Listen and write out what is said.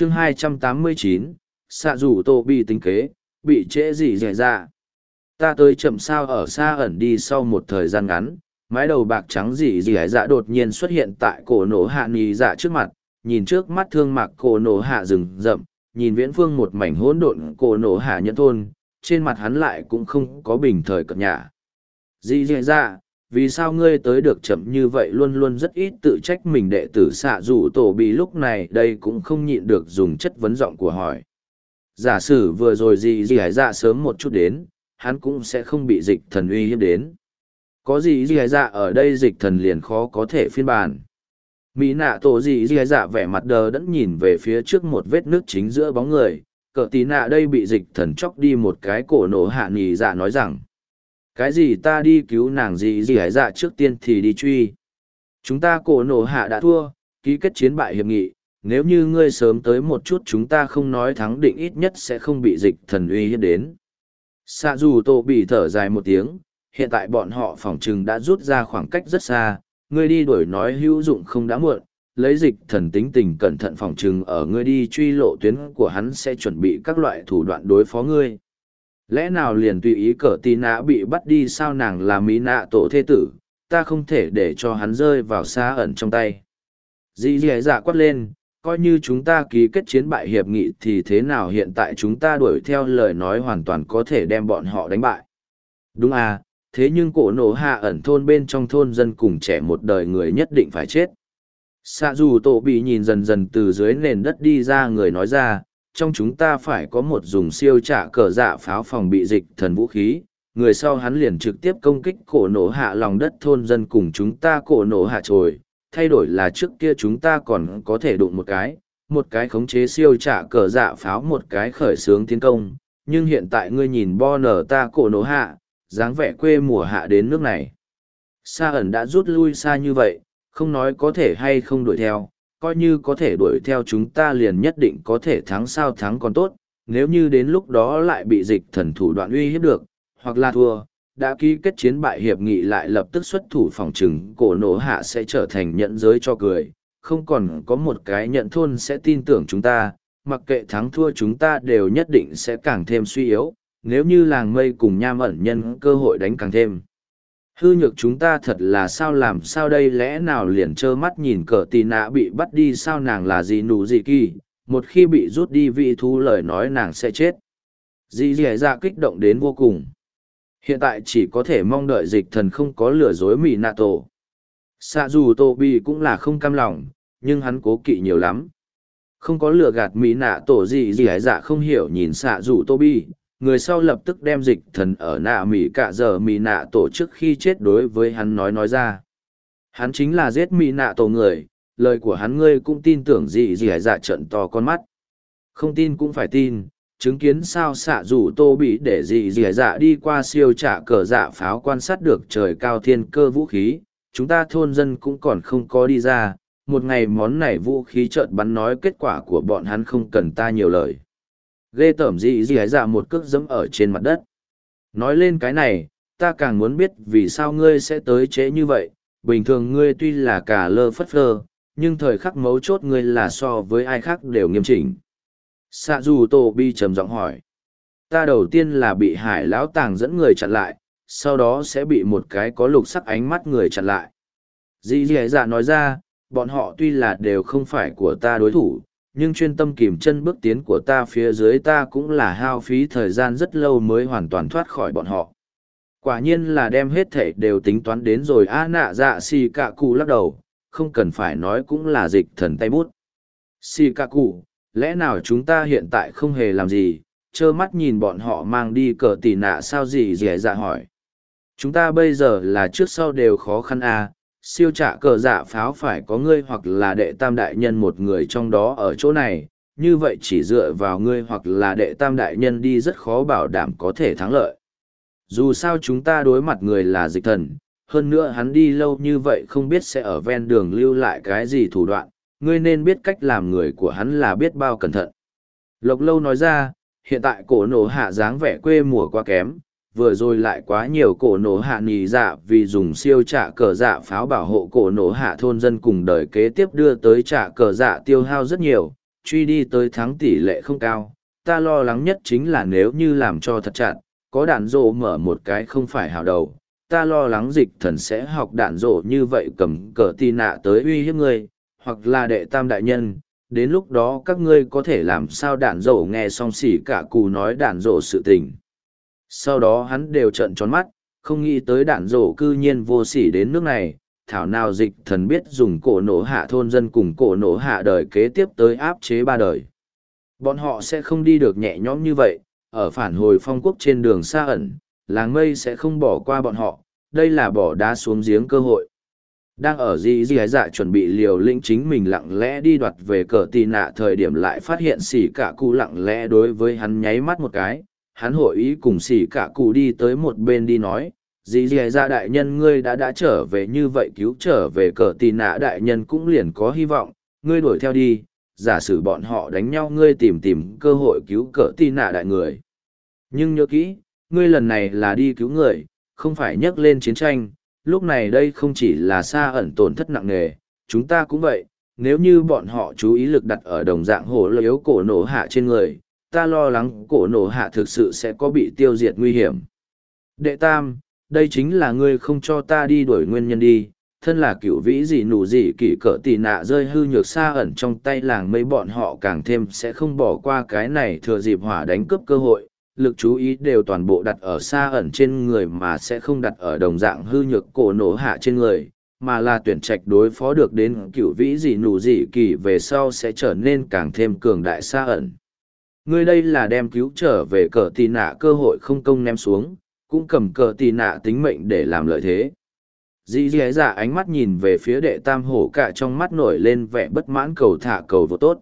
chương 289, xạ rủ tổ bị tính kế, bị trễ gì dẻ ra. Dạ. Ta tới chậm sao ở xa ẩn đi sau một thời gian ngắn, mái đầu bạc trắng gì dị dạ đột nhiên xuất hiện tại cổ nổ hạ nì dạ trước mặt, nhìn trước mắt thương mạc cổ nổ hạ rừng rậm, nhìn viễn phương một mảnh hỗn độn cổ nổ hạ nhẫn thôn, trên mặt hắn lại cũng không có bình thời cập nhà. Dì dị dạ, vì sao ngươi tới được chậm như vậy luôn luôn rất ít tự trách mình đệ tử xạ dù tổ bị lúc này đây cũng không nhịn được dùng chất vấn giọng của hỏi. Giả sử vừa rồi gì gì hải dạ sớm một chút đến, hắn cũng sẽ không bị dịch thần uy hiếp đến. Có gì gì hải dạ ở đây dịch thần liền khó có thể phiên bản. Mỹ nạ tổ gì gì hải dạ vẻ mặt đờ đẫn nhìn về phía trước một vết nước chính giữa bóng người cờ tí nạ đây bị dịch thần chóc đi một cái cổ nổ hạ nghỉ dạ nói rằng cái gì ta đi cứu nàng gì gì hải dạ trước tiên thì đi truy. Chúng ta cổ nổ hạ đã thua, ký kết chiến bại hiệp nghị, nếu như ngươi sớm tới một chút chúng ta không nói thắng định ít nhất sẽ không bị dịch thần uy hiếp đến. Xạ dù tô bị thở dài một tiếng, hiện tại bọn họ phỏng chừng đã rút ra khoảng cách rất xa, ngươi đi đuổi nói hữu dụng không đã muộn, lấy dịch thần tính tình cẩn thận phỏng chừng ở ngươi đi truy lộ tuyến của hắn sẽ chuẩn bị các loại thủ đoạn đối phó ngươi lẽ nào liền tùy ý cờ tì nạ bị bắt đi sao nàng là mỹ nạ tổ thế tử ta không thể để cho hắn rơi vào xa ẩn trong tay dì dì dạ quát lên coi như chúng ta ký kết chiến bại hiệp nghị thì thế nào hiện tại chúng ta đuổi theo lời nói hoàn toàn có thể đem bọn họ đánh bại. Đúng à, thế nhưng cổ nổ hạ ẩn thôn bên trong thôn dân cùng trẻ một đời người nhất định phải chết. Xạ dù tổ bị nhìn dần dần từ dưới nền đất đi ra người nói ra, trong chúng ta phải có một dùng siêu trả cờ dạ pháo phòng bị dịch thần vũ khí, người sau hắn liền trực tiếp công kích cổ nổ hạ lòng đất thôn dân cùng chúng ta cổ nổ hạ trồi, thay đổi là trước kia chúng ta còn có thể đụng một cái, một cái khống chế siêu trả cờ dạ pháo một cái khởi xướng tiến công, nhưng hiện tại ngươi nhìn bo nở ta cổ nổ hạ, dáng vẻ quê mùa hạ đến nước này. Sa ẩn đã rút lui xa như vậy, không nói có thể hay không đuổi theo, coi như có thể đuổi theo chúng ta liền nhất định có thể thắng sao thắng còn tốt, nếu như đến lúc đó lại bị dịch thần thủ đoạn uy hiếp được, hoặc là thua, đã ký kết chiến bại hiệp nghị lại lập tức xuất thủ phòng trừng cổ nổ hạ sẽ trở thành nhận giới cho cười không còn có một cái nhận thôn sẽ tin tưởng chúng ta mặc kệ thắng thua chúng ta đều nhất định sẽ càng thêm suy yếu nếu như làng mây cùng nham ẩn nhân cơ hội đánh càng thêm hư nhược chúng ta thật là sao làm sao đây lẽ nào liền trơ mắt nhìn cờ tì nạ bị bắt đi sao nàng là gì nụ gì kỳ, một khi bị rút đi vị thu lời nói nàng sẽ chết. Dì dì dạ kích động đến vô cùng. Hiện tại chỉ có thể mong đợi dịch thần không có lừa dối mỹ nạ tổ. Xạ dù tô bi cũng là không cam lòng, nhưng hắn cố kỵ nhiều lắm. Không có lừa gạt mỹ nạ tổ gì gì hải dạ không hiểu nhìn xạ dù tô bi người sau lập tức đem dịch thần ở nạ mỹ cả giờ mỹ nạ tổ trước khi chết đối với hắn nói nói ra. Hắn chính là giết mỹ nạ tổ người, lời của hắn ngươi cũng tin tưởng gì gì hải dạ trận to con mắt. Không tin cũng phải tin, chứng kiến sao xạ rủ tô bị để dị dì dạ đi qua siêu trả cờ dạ pháo quan sát được trời cao thiên cơ vũ khí, chúng ta thôn dân cũng còn không có đi ra, một ngày món này vũ khí trợn bắn nói kết quả của bọn hắn không cần ta nhiều lời ghê tởm dị hãy dạ một cước dẫm ở trên mặt đất. Nói lên cái này, ta càng muốn biết vì sao ngươi sẽ tới chế như vậy. Bình thường ngươi tuy là cả lơ phất phơ, nhưng thời khắc mấu chốt ngươi là so với ai khác đều nghiêm chỉnh. Sạ dù tô bi trầm giọng hỏi. Ta đầu tiên là bị hải lão tàng dẫn người chặn lại, sau đó sẽ bị một cái có lục sắc ánh mắt người chặn lại. Dì dì dạ nói ra, bọn họ tuy là đều không phải của ta đối thủ nhưng chuyên tâm kìm chân bước tiến của ta phía dưới ta cũng là hao phí thời gian rất lâu mới hoàn toàn thoát khỏi bọn họ. Quả nhiên là đem hết thảy đều tính toán đến rồi a nạ dạ xì cạ cụ lắc đầu không cần phải nói cũng là dịch thần tay bút. Xì cạ cụ lẽ nào chúng ta hiện tại không hề làm gì, trơ mắt nhìn bọn họ mang đi cờ tỷ nạ sao gì dẻ dạ hỏi. Chúng ta bây giờ là trước sau đều khó khăn à, siêu trạ cờ dạ pháo phải có ngươi hoặc là đệ tam đại nhân một người trong đó ở chỗ này, như vậy chỉ dựa vào ngươi hoặc là đệ tam đại nhân đi rất khó bảo đảm có thể thắng lợi. Dù sao chúng ta đối mặt người là dịch thần, hơn nữa hắn đi lâu như vậy không biết sẽ ở ven đường lưu lại cái gì thủ đoạn, ngươi nên biết cách làm người của hắn là biết bao cẩn thận. Lộc lâu nói ra, hiện tại cổ nổ hạ dáng vẻ quê mùa quá kém, vừa rồi lại quá nhiều cổ nổ hạ nì dạ vì dùng siêu trả cờ dạ pháo bảo hộ cổ nổ hạ thôn dân cùng đời kế tiếp đưa tới trả cờ dạ tiêu hao rất nhiều, truy đi tới thắng tỷ lệ không cao. Ta lo lắng nhất chính là nếu như làm cho thật chặt, có đạn rộ mở một cái không phải hào đầu. Ta lo lắng dịch thần sẽ học đạn rộ như vậy cầm cờ tì nạ tới uy hiếp ngươi, hoặc là đệ tam đại nhân. Đến lúc đó các ngươi có thể làm sao đạn rộ nghe xong xỉ cả cù nói đạn rộ sự tình. Sau đó hắn đều trợn tròn mắt, không nghĩ tới đạn rổ cư nhiên vô sỉ đến nước này, thảo nào dịch thần biết dùng cổ nổ hạ thôn dân cùng cổ nổ hạ đời kế tiếp tới áp chế ba đời. Bọn họ sẽ không đi được nhẹ nhõm như vậy, ở phản hồi phong quốc trên đường xa ẩn, làng mây sẽ không bỏ qua bọn họ, đây là bỏ đá xuống giếng cơ hội. Đang ở di gì dạ chuẩn bị liều lĩnh chính mình lặng lẽ đi đoạt về cờ tì nạ thời điểm lại phát hiện xỉ cả cụ lặng lẽ đối với hắn nháy mắt một cái, hắn hội ý cùng xỉ cả cụ đi tới một bên đi nói, dì dì ra đại nhân ngươi đã đã trở về như vậy cứu trở về cờ tì nạ đại nhân cũng liền có hy vọng, ngươi đuổi theo đi, giả sử bọn họ đánh nhau ngươi tìm tìm cơ hội cứu cờ tì nạ đại người. Nhưng nhớ kỹ, ngươi lần này là đi cứu người, không phải nhắc lên chiến tranh, lúc này đây không chỉ là xa ẩn tổn thất nặng nề, chúng ta cũng vậy, nếu như bọn họ chú ý lực đặt ở đồng dạng hồ yếu cổ nổ hạ trên người, ta lo lắng cổ nổ hạ thực sự sẽ có bị tiêu diệt nguy hiểm. Đệ tam, đây chính là ngươi không cho ta đi đuổi nguyên nhân đi, thân là cựu vĩ gì nụ gì kỷ cỡ tì nạ rơi hư nhược xa ẩn trong tay làng mấy bọn họ càng thêm sẽ không bỏ qua cái này thừa dịp hỏa đánh cướp cơ hội, lực chú ý đều toàn bộ đặt ở xa ẩn trên người mà sẽ không đặt ở đồng dạng hư nhược cổ nổ hạ trên người, mà là tuyển trạch đối phó được đến cựu vĩ gì nụ gì kỳ về sau sẽ trở nên càng thêm cường đại xa ẩn. Ngươi đây là đem cứu trở về cờ tì nạ cơ hội không công ném xuống, cũng cầm cờ tì nạ tính mệnh để làm lợi thế. Dì dì dạ ánh mắt nhìn về phía đệ tam hổ cả trong mắt nổi lên vẻ bất mãn cầu thả cầu vô tốt.